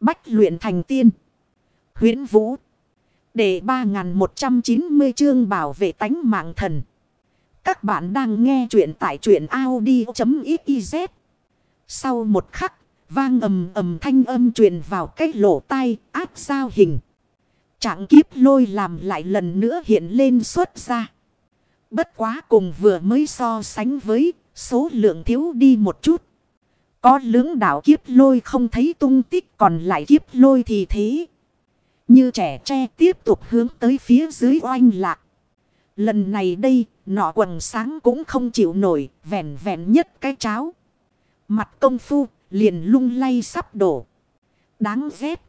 Bách luyện thành tiên. huyễn Vũ. Để 3190 chương bảo vệ tánh mạng thần. Các bạn đang nghe truyện tại truyện Audi.xyz. Sau một khắc, vang ầm ầm thanh âm truyền vào cái lỗ tai áp sao hình. Trạng kiếp lôi làm lại lần nữa hiện lên xuất ra. Bất quá cùng vừa mới so sánh với số lượng thiếu đi một chút. Có lưỡng đảo kiếp lôi không thấy tung tích còn lại kiếp lôi thì thế. Như trẻ tre tiếp tục hướng tới phía dưới oanh lạc. Lần này đây, nọ quần sáng cũng không chịu nổi, vẹn vẹn nhất cái cháo. Mặt công phu, liền lung lay sắp đổ. Đáng ghét.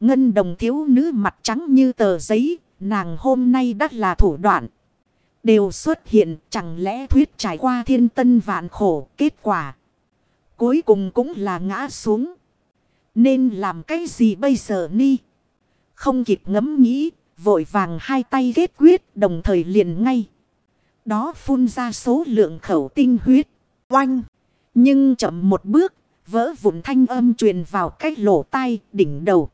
Ngân đồng thiếu nữ mặt trắng như tờ giấy, nàng hôm nay đắt là thủ đoạn. Đều xuất hiện, chẳng lẽ thuyết trải qua thiên tân vạn khổ, kết quả. Cuối cùng cũng là ngã xuống. Nên làm cái gì bây giờ ni? Không kịp ngẫm nghĩ, vội vàng hai tay kết quyết đồng thời liền ngay. Đó phun ra số lượng khẩu tinh huyết. Oanh! Nhưng chậm một bước, vỡ vụn thanh âm truyền vào cái lỗ tai đỉnh đầu.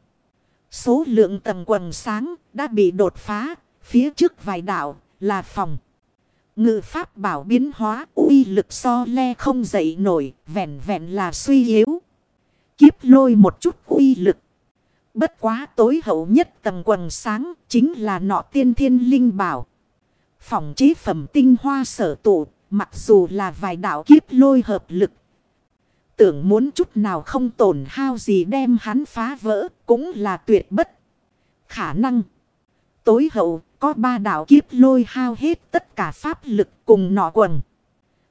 Số lượng tầng quần sáng đã bị đột phá, phía trước vài đạo là phòng. Ngự pháp bảo biến hóa uy lực so le không dậy nổi, vẹn vẹn là suy yếu. Kiếp lôi một chút uy lực. Bất quá tối hậu nhất tầng quần sáng chính là nọ tiên thiên linh bảo. Phòng chế phẩm tinh hoa sở tụ, mặc dù là vài đạo kiếp lôi hợp lực. Tưởng muốn chút nào không tổn hao gì đem hắn phá vỡ cũng là tuyệt bất. Khả năng. Tối hậu, có ba đạo kiếp lôi hao hết tất cả pháp lực cùng nọ quần.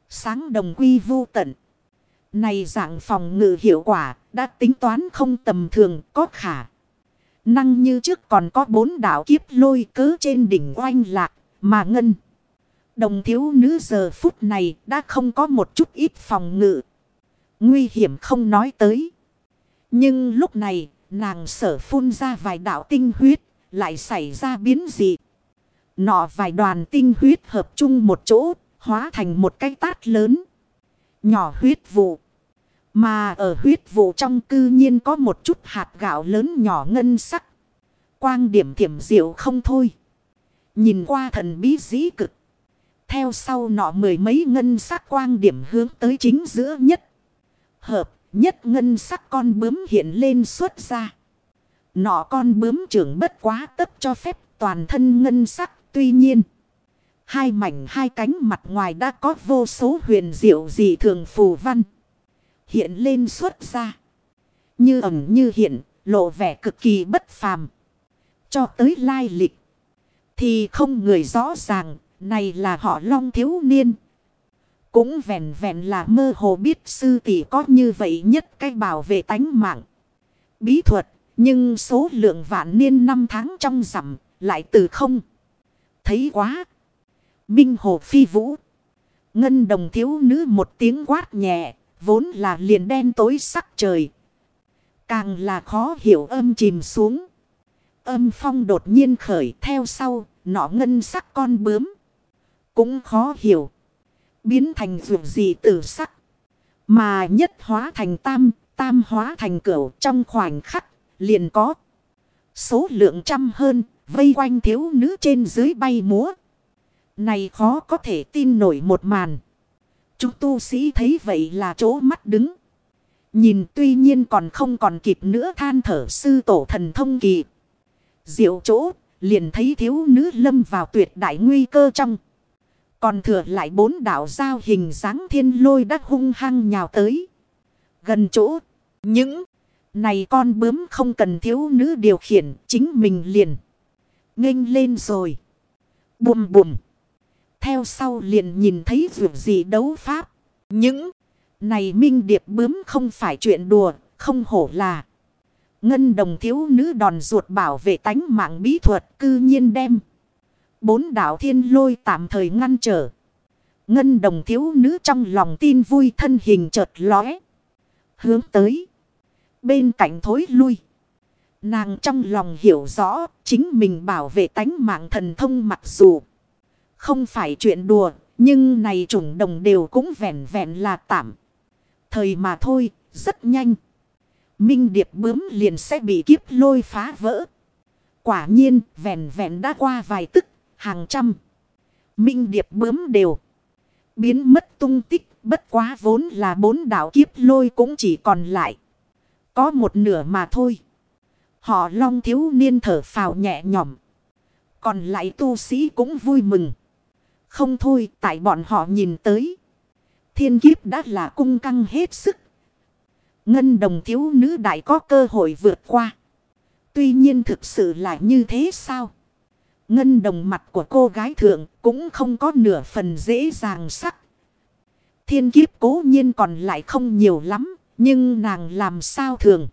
Sáng đồng quy vô tận. Này dạng phòng ngự hiệu quả, đã tính toán không tầm thường, có khả. Năng như trước còn có bốn đạo kiếp lôi cớ trên đỉnh oanh lạc, mà ngân. Đồng thiếu nữ giờ phút này đã không có một chút ít phòng ngự. Nguy hiểm không nói tới. Nhưng lúc này, nàng sở phun ra vài đạo tinh huyết lại xảy ra biến dị. Nọ vài đoàn tinh huyết hợp chung một chỗ, hóa thành một cái tát lớn. Nhỏ huyết vụ. Mà ở huyết vụ trong cư nhiên có một chút hạt gạo lớn nhỏ ngân sắc. Quang điểm thiểm diệu không thôi. Nhìn qua thần bí dĩ cực. Theo sau nọ mười mấy ngân sắc quang điểm hướng tới chính giữa nhất. Hợp nhất ngân sắc con bướm hiện lên xuất ra. Nọ con bướm trưởng bất quá tất cho phép toàn thân ngân sắc Tuy nhiên, hai mảnh hai cánh mặt ngoài đã có vô số huyền diệu dị thường phù văn. Hiện lên xuất ra. Như ẩm như hiện, lộ vẻ cực kỳ bất phàm. Cho tới lai lịch. Thì không người rõ ràng, này là họ long thiếu niên. Cũng vẹn vẹn là mơ hồ biết sư tỷ có như vậy nhất cách bảo vệ tánh mạng. Bí thuật, nhưng số lượng vạn niên năm tháng trong rằm lại từ không thấy quá. Minh hồ phi vũ. Ngân đồng thiếu nữ một tiếng quát nhẹ. Vốn là liền đen tối sắc trời. Càng là khó hiểu âm chìm xuống. Âm phong đột nhiên khởi theo sau. Nọ ngân sắc con bướm. Cũng khó hiểu. Biến thành dụng gì tử sắc. Mà nhất hóa thành tam. Tam hóa thành cửu trong khoảnh khắc. Liền có. Số lượng trăm hơn Vây quanh thiếu nữ trên dưới bay múa. Này khó có thể tin nổi một màn. Chúng tu sĩ thấy vậy là chỗ mắt đứng. Nhìn tuy nhiên còn không còn kịp nữa than thở sư tổ thần thông kỳ. Diệu chỗ, liền thấy thiếu nữ lâm vào tuyệt đại nguy cơ trong. Còn thừa lại bốn đảo giao hình dáng thiên lôi đắc hung hăng nhào tới. Gần chỗ, những này con bướm không cần thiếu nữ điều khiển, chính mình liền nghênh lên rồi. Bùm bùm. Theo sau liền nhìn thấy vượt gì đấu pháp. Những này minh điệp bướm không phải chuyện đùa, không hổ là. Ngân đồng thiếu nữ đòn ruột bảo vệ tánh mạng bí thuật cư nhiên đem. Bốn đảo thiên lôi tạm thời ngăn trở. Ngân đồng thiếu nữ trong lòng tin vui thân hình chợt lóe. Hướng tới. Bên cạnh thối lui. Nàng trong lòng hiểu rõ chính mình bảo vệ tánh mạng thần thông mặc dù không phải chuyện đùa, nhưng này chủng đồng đều cũng vẹn vẹn là tạm. Thời mà thôi, rất nhanh. Minh điệp bướm liền sẽ bị kiếp lôi phá vỡ. Quả nhiên vẹn vẹn đã qua vài tức, hàng trăm. Minh điệp bướm đều. Biến mất tung tích, bất quá vốn là bốn đạo kiếp lôi cũng chỉ còn lại. Có một nửa mà thôi. Họ long thiếu niên thở phào nhẹ nhõm. Còn lại tu sĩ cũng vui mừng. Không thôi, tại bọn họ nhìn tới. Thiên kiếp đã là cung căng hết sức. Ngân đồng thiếu nữ đại có cơ hội vượt qua. Tuy nhiên thực sự là như thế sao? Ngân đồng mặt của cô gái thượng cũng không có nửa phần dễ dàng sắc. Thiên kiếp cố nhiên còn lại không nhiều lắm. Nhưng nàng làm sao thường.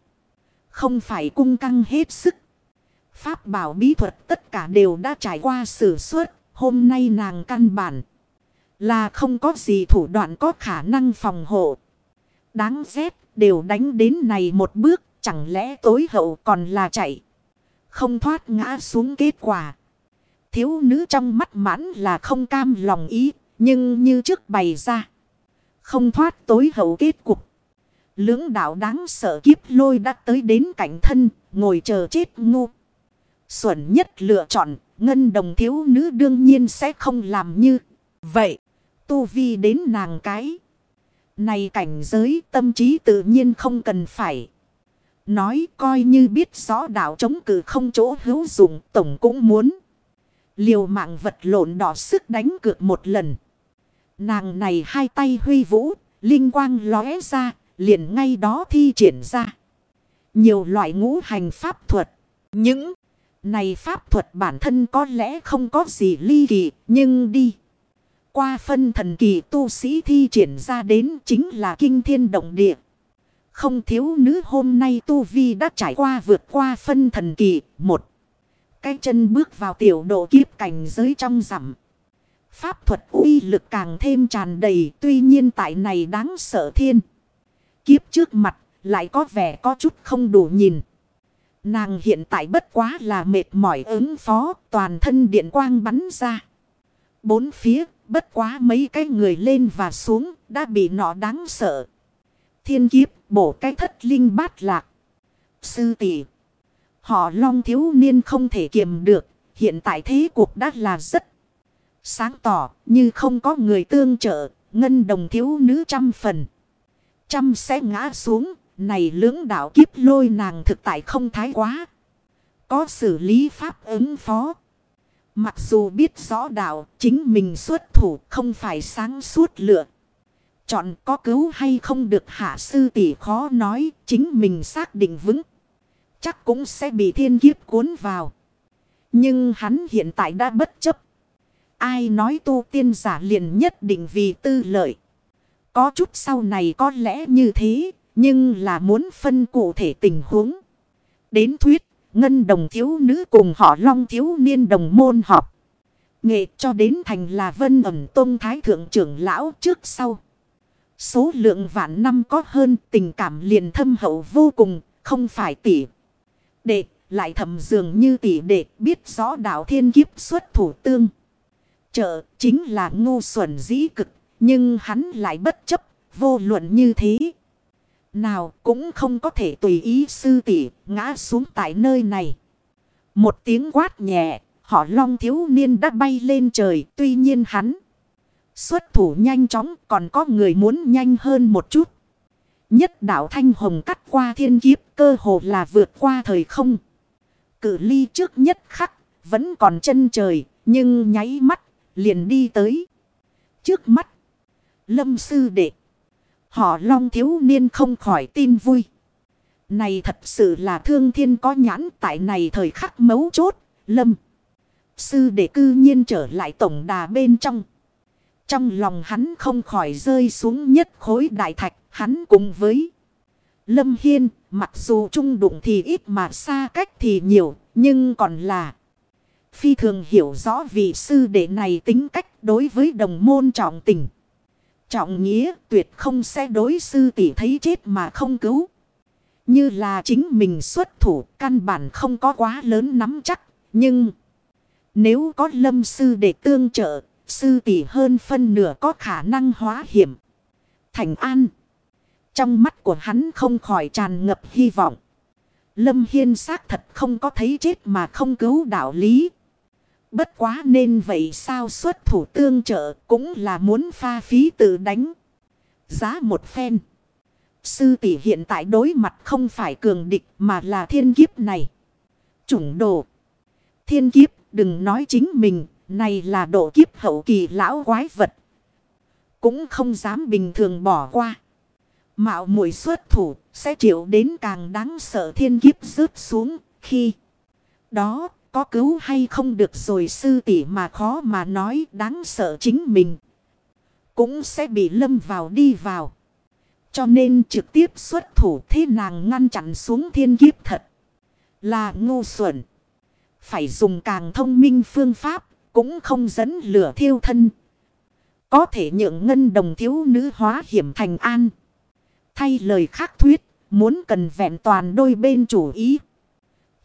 Không phải cung căng hết sức. Pháp bảo bí thuật tất cả đều đã trải qua sử xuất. Hôm nay nàng căn bản. Là không có gì thủ đoạn có khả năng phòng hộ. Đáng ghét, đều đánh đến này một bước. Chẳng lẽ tối hậu còn là chạy. Không thoát ngã xuống kết quả. Thiếu nữ trong mắt mãn là không cam lòng ý. Nhưng như trước bày ra. Không thoát tối hậu kết cục. Lưỡng đạo đáng sợ kiếp lôi đã tới đến cảnh thân. Ngồi chờ chết ngu. Xuẩn nhất lựa chọn. Ngân đồng thiếu nữ đương nhiên sẽ không làm như vậy. Tu vi đến nàng cái. Này cảnh giới tâm trí tự nhiên không cần phải. Nói coi như biết rõ đạo chống cử không chỗ hữu dụng tổng cũng muốn. Liều mạng vật lộn đỏ sức đánh cược một lần. Nàng này hai tay huy vũ, linh quang lóe ra, liền ngay đó thi triển ra. Nhiều loại ngũ hành pháp thuật. Những này pháp thuật bản thân có lẽ không có gì ly kỳ, nhưng đi. Qua phân thần kỳ tu sĩ thi triển ra đến chính là kinh thiên động địa. Không thiếu nữ hôm nay tu vi đã trải qua vượt qua phân thần kỳ. Một. Cái chân bước vào tiểu độ kiếp cảnh giới trong rằm. Pháp thuật uy lực càng thêm tràn đầy. Tuy nhiên tại này đáng sợ thiên. Kiếp trước mặt, lại có vẻ có chút không đủ nhìn. Nàng hiện tại bất quá là mệt mỏi ứng phó, toàn thân điện quang bắn ra. Bốn phía, bất quá mấy cái người lên và xuống, đã bị nọ đáng sợ. Thiên kiếp, bổ cái thất linh bát lạc. Sư tỷ, Họ long thiếu niên không thể kiềm được. Hiện tại thế cuộc đã là rất sáng tỏ. Như không có người tương trợ. Ngân đồng thiếu nữ trăm phần. Trăm sẽ ngã xuống. Này lưỡng đạo kiếp lôi nàng thực tại không thái quá. Có xử lý pháp ứng phó. Mặc dù biết rõ đạo, chính mình xuất thủ không phải sáng suốt lựa. Chọn có cứu hay không được hạ sư tỷ khó nói, chính mình xác định vững. Chắc cũng sẽ bị thiên kiếp cuốn vào. Nhưng hắn hiện tại đã bất chấp. Ai nói tu tiên giả liền nhất định vì tư lợi. Có chút sau này có lẽ như thế. Nhưng là muốn phân cụ thể tình huống. Đến thuyết. Ngân đồng thiếu nữ cùng họ long thiếu niên đồng môn họp. Nghệ cho đến thành là vân ẩm tôn thái thượng trưởng lão trước sau. Số lượng vạn năm có hơn tình cảm liền thâm hậu vô cùng, không phải tỷ. Đệ, lại thầm dường như tỷ đệ biết rõ đạo thiên kiếp xuất thủ tương. Trợ chính là ngu xuẩn dĩ cực, nhưng hắn lại bất chấp, vô luận như thế. Nào cũng không có thể tùy ý sư tỷ ngã xuống tại nơi này. Một tiếng quát nhẹ, họ long thiếu niên đã bay lên trời, tuy nhiên hắn. Xuất thủ nhanh chóng còn có người muốn nhanh hơn một chút. Nhất đạo thanh hồng cắt qua thiên kiếp cơ hồ là vượt qua thời không. Cử ly trước nhất khắc vẫn còn chân trời nhưng nháy mắt liền đi tới. Trước mắt lâm sư đệ. Họ long thiếu niên không khỏi tin vui. Này thật sự là thương thiên có nhãn tại này thời khắc mấu chốt. Lâm. Sư đệ cư nhiên trở lại tổng đà bên trong. Trong lòng hắn không khỏi rơi xuống nhất khối đại thạch. Hắn cùng với Lâm Hiên. Mặc dù trung đụng thì ít mà xa cách thì nhiều. Nhưng còn là. Phi thường hiểu rõ vị sư đệ này tính cách đối với đồng môn trọng tình. Trọng nghĩa tuyệt không sẽ đối sư tỷ thấy chết mà không cứu. Như là chính mình xuất thủ căn bản không có quá lớn nắm chắc. Nhưng nếu có lâm sư để tương trợ, sư tỷ hơn phân nửa có khả năng hóa hiểm. Thành an. Trong mắt của hắn không khỏi tràn ngập hy vọng. Lâm Hiên xác thật không có thấy chết mà không cứu đạo lý. Bất quá nên vậy sao xuất thủ tương trợ cũng là muốn pha phí tự đánh. Giá một phen. Sư tỷ hiện tại đối mặt không phải cường địch mà là thiên kiếp này. Chủng đồ. Thiên kiếp, đừng nói chính mình. Này là độ kiếp hậu kỳ lão quái vật. Cũng không dám bình thường bỏ qua. Mạo muội xuất thủ sẽ chịu đến càng đáng sợ thiên kiếp rớt xuống khi đó có cứu hay không được rồi sư tỷ mà khó mà nói, đáng sợ chính mình. Cũng sẽ bị lâm vào đi vào. Cho nên trực tiếp xuất thủ thế nàng ngăn chặn xuống thiên kiếp thật. Là ngu xuẩn. Phải dùng càng thông minh phương pháp. Cũng không dẫn lửa thiêu thân. Có thể nhượng ngân đồng thiếu nữ hóa hiểm thành an. Thay lời khác thuyết. Muốn cần vẹn toàn đôi bên chủ ý.